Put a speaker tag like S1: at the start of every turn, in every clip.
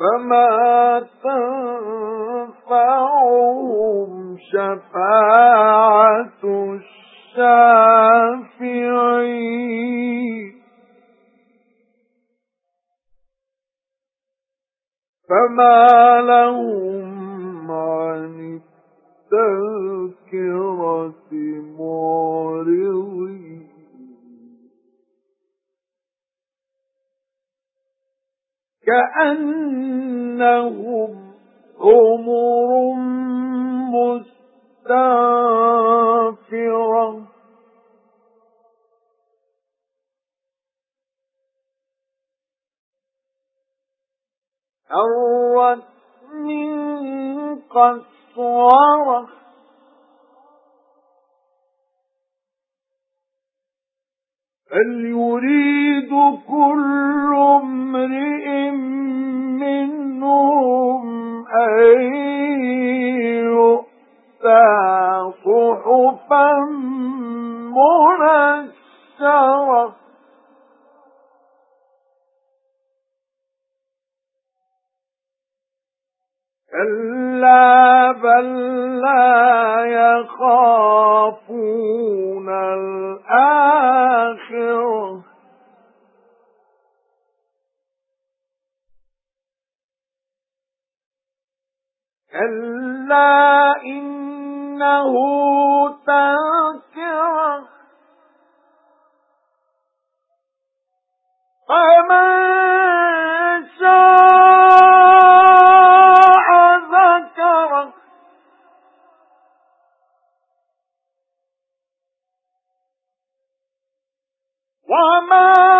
S1: فَمَا تَنفَعُهُمْ شَفَاعَةُ الشَّافِعِينَ. فَمَا لَهُمْ عَنِ التَّذْكِرَةِ كَأَنَّهُمْ حُمُرٌ مُسْتَنفِرَةٌ. أَرَّتْ مِنْ قَسْوَرَةٍ هَلْ يُرِيدُ كُلُّ امْرِئٍ مِّنْهُمْ أَن يُؤْتَى صُحُفًا مُنَشَّرَةً؟ كَلَّا بَل لَّا يَخَافُونَ الْآخِرَةَ. كَلَّا إِنَّهُ تَذْكِرَةٌ. فَمَن ذَكَرَهُ. وَمَا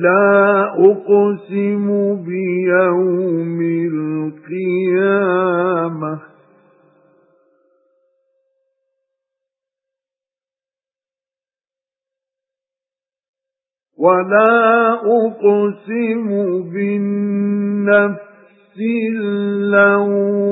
S1: لا أقسم بيوم القيامة. ولا أقسم بالنفس اللوامة.